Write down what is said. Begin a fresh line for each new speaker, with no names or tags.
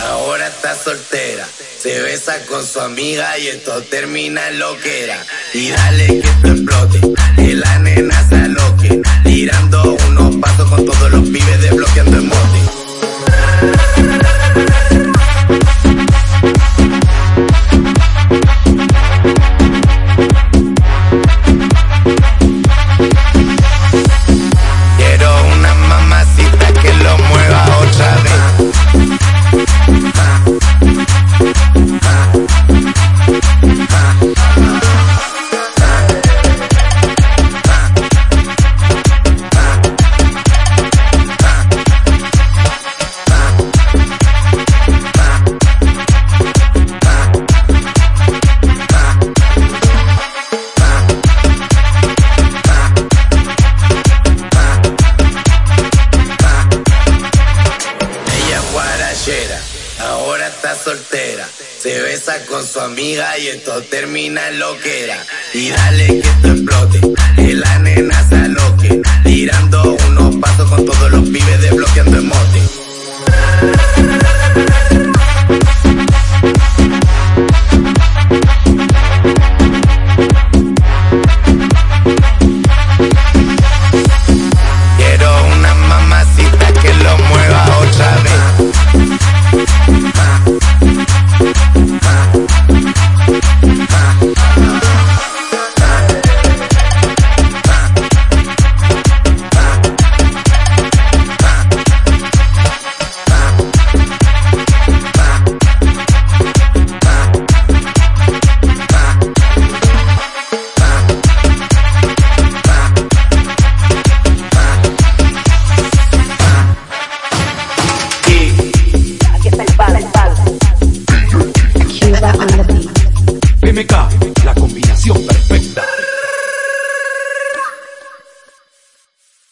ahora está soltera. Se besa con su amiga y esto termina en lo que era. Y dale que esto explote, ahora está soltera. Se besa con su amiga y esto termina en lo que era. Y dale que esto explote,